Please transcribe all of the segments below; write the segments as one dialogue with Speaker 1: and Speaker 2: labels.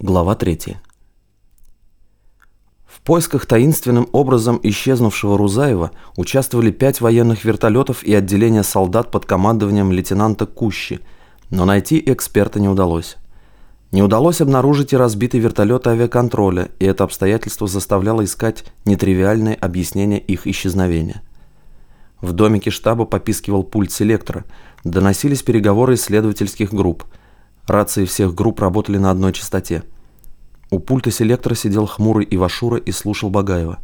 Speaker 1: Глава 3. В поисках таинственным образом исчезнувшего Рузаева участвовали пять военных вертолетов и отделение солдат под командованием лейтенанта Кущи, но найти эксперта не удалось. Не удалось обнаружить и разбитый вертолет авиаконтроля, и это обстоятельство заставляло искать нетривиальное объяснение их исчезновения. В домике штаба попискивал пульт селектора, доносились переговоры исследовательских групп – Рации всех групп работали на одной частоте. У пульта селектора сидел хмурый Ивашура и слушал Багаева.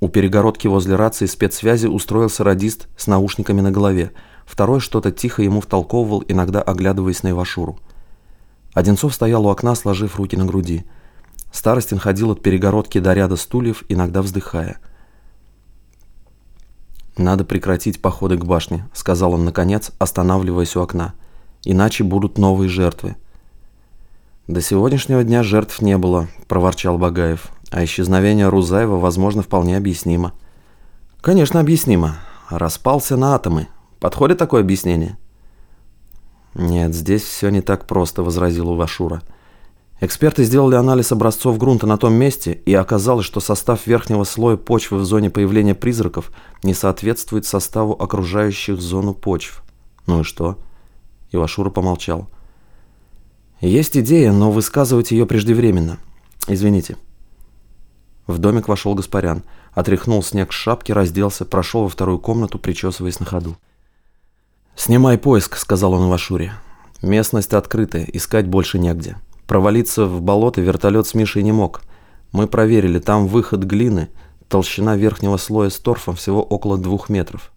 Speaker 1: У перегородки возле рации спецсвязи устроился радист с наушниками на голове. Второй что-то тихо ему втолковывал, иногда оглядываясь на Ивашуру. Одинцов стоял у окна, сложив руки на груди. Старостин ходил от перегородки до ряда стульев, иногда вздыхая. «Надо прекратить походы к башне», — сказал он наконец, останавливаясь у окна иначе будут новые жертвы. До сегодняшнего дня жертв не было, проворчал Багаев, а исчезновение Рузаева, возможно, вполне объяснимо. Конечно, объяснимо. Распался на атомы. Подходит такое объяснение? Нет, здесь все не так просто, возразил Увашура. Эксперты сделали анализ образцов грунта на том месте, и оказалось, что состав верхнего слоя почвы в зоне появления призраков не соответствует составу окружающих зону почв. Ну и что? Ивашура помолчал. «Есть идея, но высказывать ее преждевременно. Извините». В домик вошел Гаспарян, отряхнул снег с шапки, разделся, прошел во вторую комнату, причесываясь на ходу. «Снимай поиск», — сказал он Ивашуре. «Местность открытая, искать больше негде. Провалиться в болото вертолет с Мишей не мог. Мы проверили, там выход глины, толщина верхнего слоя с торфом всего около двух метров.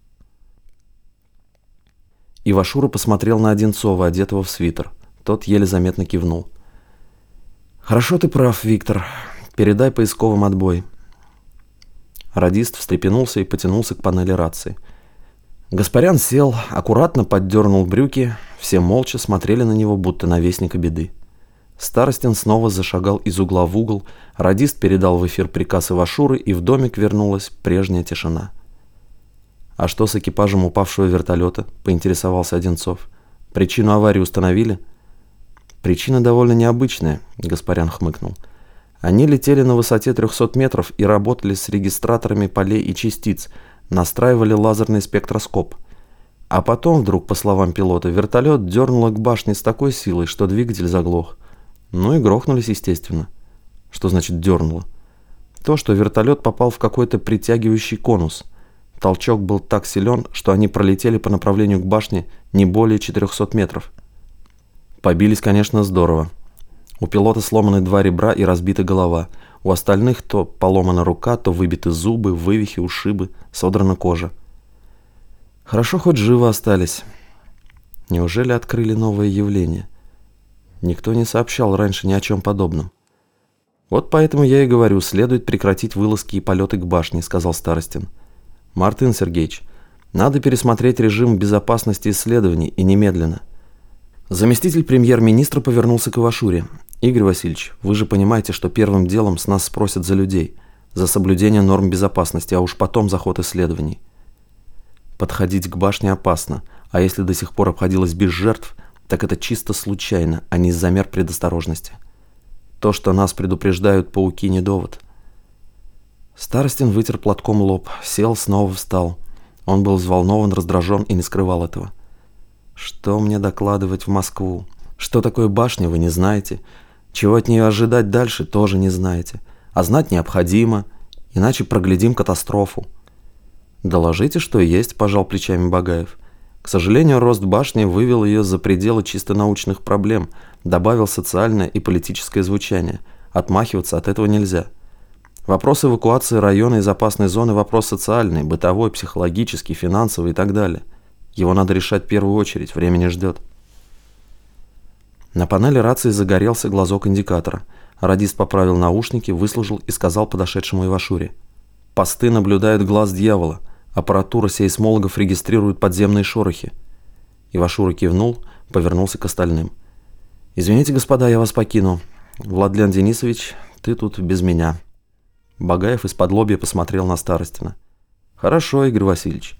Speaker 1: Ивашура посмотрел на Одинцова, одетого в свитер. Тот еле заметно кивнул. «Хорошо ты прав, Виктор. Передай поисковым отбой». Радист встрепенулся и потянулся к панели рации. Гаспарян сел, аккуратно поддернул брюки, все молча смотрели на него, будто на вестника беды. Старостин снова зашагал из угла в угол, радист передал в эфир приказ Ивашуры, и в домик вернулась прежняя тишина. «А что с экипажем упавшего вертолета?» – поинтересовался Одинцов. «Причину аварии установили?» «Причина довольно необычная», – Гаспарян хмыкнул. «Они летели на высоте 300 метров и работали с регистраторами полей и частиц, настраивали лазерный спектроскоп. А потом вдруг, по словам пилота, вертолет дернуло к башне с такой силой, что двигатель заглох. Ну и грохнулись, естественно. Что значит дернуло? То, что вертолет попал в какой-то притягивающий конус – Толчок был так силен, что они пролетели по направлению к башне не более 400 метров. Побились, конечно, здорово. У пилота сломаны два ребра и разбита голова. У остальных то поломана рука, то выбиты зубы, вывихи, ушибы, содрана кожа. Хорошо хоть живы остались. Неужели открыли новое явление? Никто не сообщал раньше ни о чем подобном. Вот поэтому я и говорю, следует прекратить вылазки и полеты к башне, сказал Старостин. Мартын Сергеевич, надо пересмотреть режим безопасности исследований и немедленно. Заместитель премьер-министра повернулся к Ивашуре. Игорь Васильевич, вы же понимаете, что первым делом с нас спросят за людей, за соблюдение норм безопасности, а уж потом за ход исследований. Подходить к башне опасно, а если до сих пор обходилось без жертв, так это чисто случайно, а не из-за мер предосторожности. То, что нас предупреждают пауки, не довод – Старостин вытер платком лоб, сел, снова встал. Он был взволнован, раздражен и не скрывал этого. «Что мне докладывать в Москву? Что такое башня, вы не знаете. Чего от нее ожидать дальше, тоже не знаете. А знать необходимо, иначе проглядим катастрофу». «Доложите, что есть», – пожал плечами Багаев. К сожалению, рост башни вывел ее за пределы чисто научных проблем, добавил социальное и политическое звучание. Отмахиваться от этого нельзя. Вопрос эвакуации района из опасной зоны – вопрос социальный, бытовой, психологический, финансовый и так далее. Его надо решать в первую очередь, время не ждет. На панели рации загорелся глазок индикатора. Радист поправил наушники, выслужил и сказал подошедшему Ивашуре. «Посты наблюдают глаз дьявола. Аппаратура сейсмологов регистрирует подземные шорохи». Ивашура кивнул, повернулся к остальным. «Извините, господа, я вас покину. Владлен Денисович, ты тут без меня». Багаев из-под лобья посмотрел на Старостина. «Хорошо, Игорь Васильевич».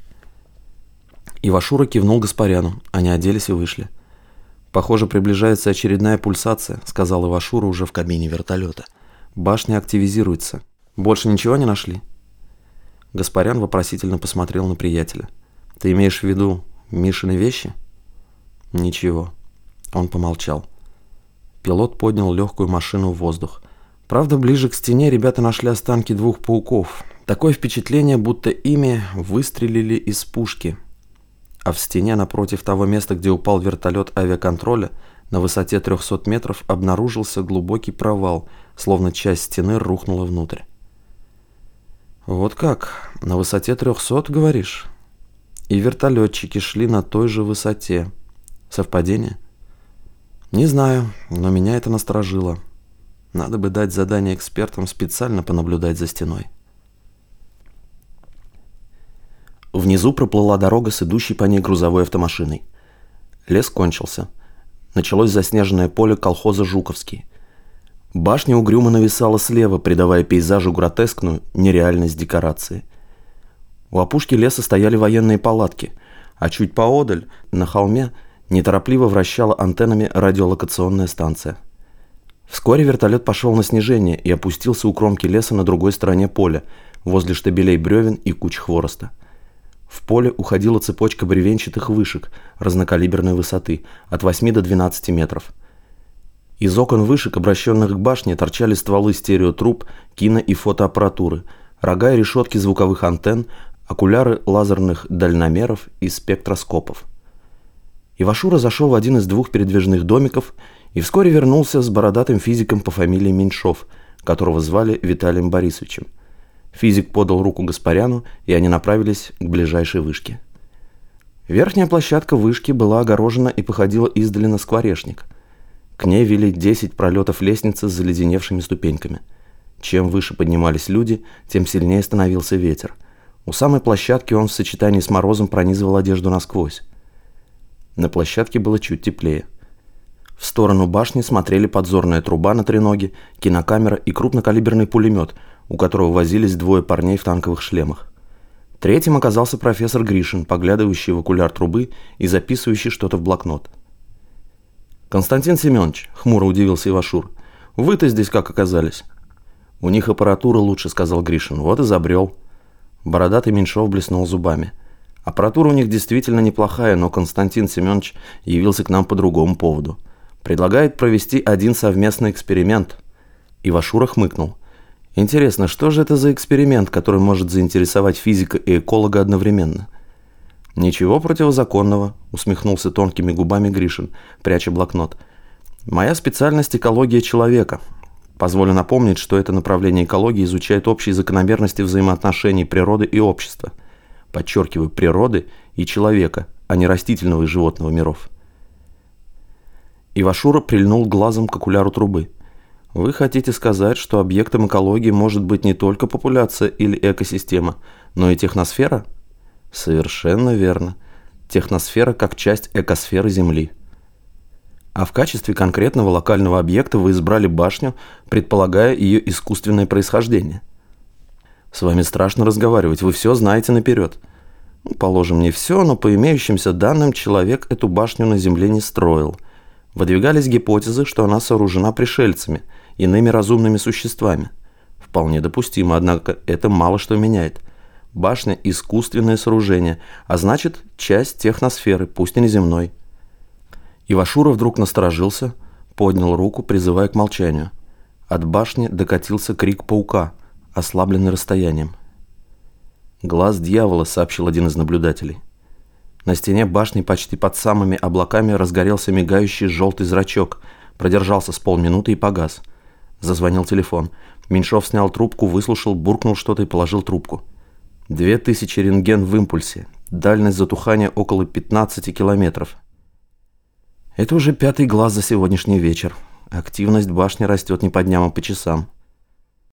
Speaker 1: Ивашура кивнул Гаспаряну. Они оделись и вышли. «Похоже, приближается очередная пульсация», — сказал Ивашура уже в кабине вертолета. «Башня активизируется. Больше ничего не нашли?» Гаспарян вопросительно посмотрел на приятеля. «Ты имеешь в виду Мишины вещи?» «Ничего». Он помолчал. Пилот поднял легкую машину в воздух. Правда, ближе к стене ребята нашли останки двух пауков. Такое впечатление, будто ими выстрелили из пушки – а в стене напротив того места, где упал вертолет авиаконтроля, на высоте 300 метров обнаружился глубокий провал, словно часть стены рухнула внутрь. «Вот как? На высоте 300, говоришь?» И вертолетчики шли на той же высоте. Совпадение? Не знаю, но меня это насторожило. Надо бы дать задание экспертам специально понаблюдать за стеной. Внизу проплыла дорога с идущей по ней грузовой автомашиной. Лес кончился. Началось заснеженное поле колхоза «Жуковский». Башня угрюмо нависала слева, придавая пейзажу гротескную нереальность декорации. У опушки леса стояли военные палатки, а чуть поодаль, на холме, неторопливо вращала антеннами радиолокационная станция. Вскоре вертолет пошел на снижение и опустился у кромки леса на другой стороне поля, возле штабелей бревен и куч хвороста. В поле уходила цепочка бревенчатых вышек разнокалиберной высоты от 8 до 12 метров. Из окон вышек, обращенных к башне, торчали стволы стереотруб, кино- и фотоаппаратуры, рога и решетки звуковых антенн, окуляры лазерных дальномеров и спектроскопов. Ивашура зашел в один из двух передвижных домиков и вскоре вернулся с бородатым физиком по фамилии Меньшов, которого звали Виталием Борисовичем – Физик подал руку Гаспаряну, и они направились к ближайшей вышке. Верхняя площадка вышки была огорожена и походила издали на скворечник. К ней вели 10 пролетов лестницы с заледеневшими ступеньками. Чем выше поднимались люди, тем сильнее становился ветер. У самой площадки он в сочетании с морозом пронизывал одежду насквозь. На площадке было чуть теплее. В сторону башни смотрели подзорная труба на треноге, кинокамера и крупнокалиберный пулемет – у которого возились двое парней в танковых шлемах. Третьим оказался профессор Гришин, поглядывающий в окуляр трубы и записывающий что-то в блокнот. «Константин Семенович», — хмуро удивился Ивашур, — «вы-то здесь как оказались?» «У них аппаратура лучше», — сказал Гришин, — «вот и забрел». Бородатый Меньшов блеснул зубами. «Аппаратура у них действительно неплохая, но Константин Семенович явился к нам по другому поводу. Предлагает провести один совместный эксперимент». Ивашура хмыкнул. Интересно, что же это за эксперимент, который может заинтересовать физика и эколога одновременно? Ничего противозаконного, усмехнулся тонкими губами Гришин, пряча блокнот. Моя специальность экология человека. Позволю напомнить, что это направление экологии изучает общие закономерности взаимоотношений природы и общества. Подчеркиваю, природы и человека, а не растительного и животного миров. Ивашура прильнул глазом к окуляру трубы. Вы хотите сказать, что объектом экологии может быть не только популяция или экосистема, но и техносфера? Совершенно верно. Техносфера как часть экосферы Земли. А в качестве конкретного локального объекта вы избрали башню, предполагая ее искусственное происхождение. С вами страшно разговаривать, вы все знаете наперед. Ну, положим, не все, но по имеющимся данным человек эту башню на Земле не строил. Выдвигались гипотезы, что она сооружена пришельцами – иными разумными существами. Вполне допустимо, однако это мало что меняет. Башня – искусственное сооружение, а значит, часть техносферы, пусть и неземной. Ивашура вдруг насторожился, поднял руку, призывая к молчанию. От башни докатился крик паука, ослабленный расстоянием. «Глаз дьявола», — сообщил один из наблюдателей. На стене башни почти под самыми облаками разгорелся мигающий желтый зрачок, продержался с полминуты и погас. Зазвонил телефон. Меньшов снял трубку, выслушал, буркнул что-то и положил трубку. Две тысячи рентген в импульсе. Дальность затухания около 15 километров. Это уже пятый глаз за сегодняшний вечер. Активность башни растет не по дням, а по часам.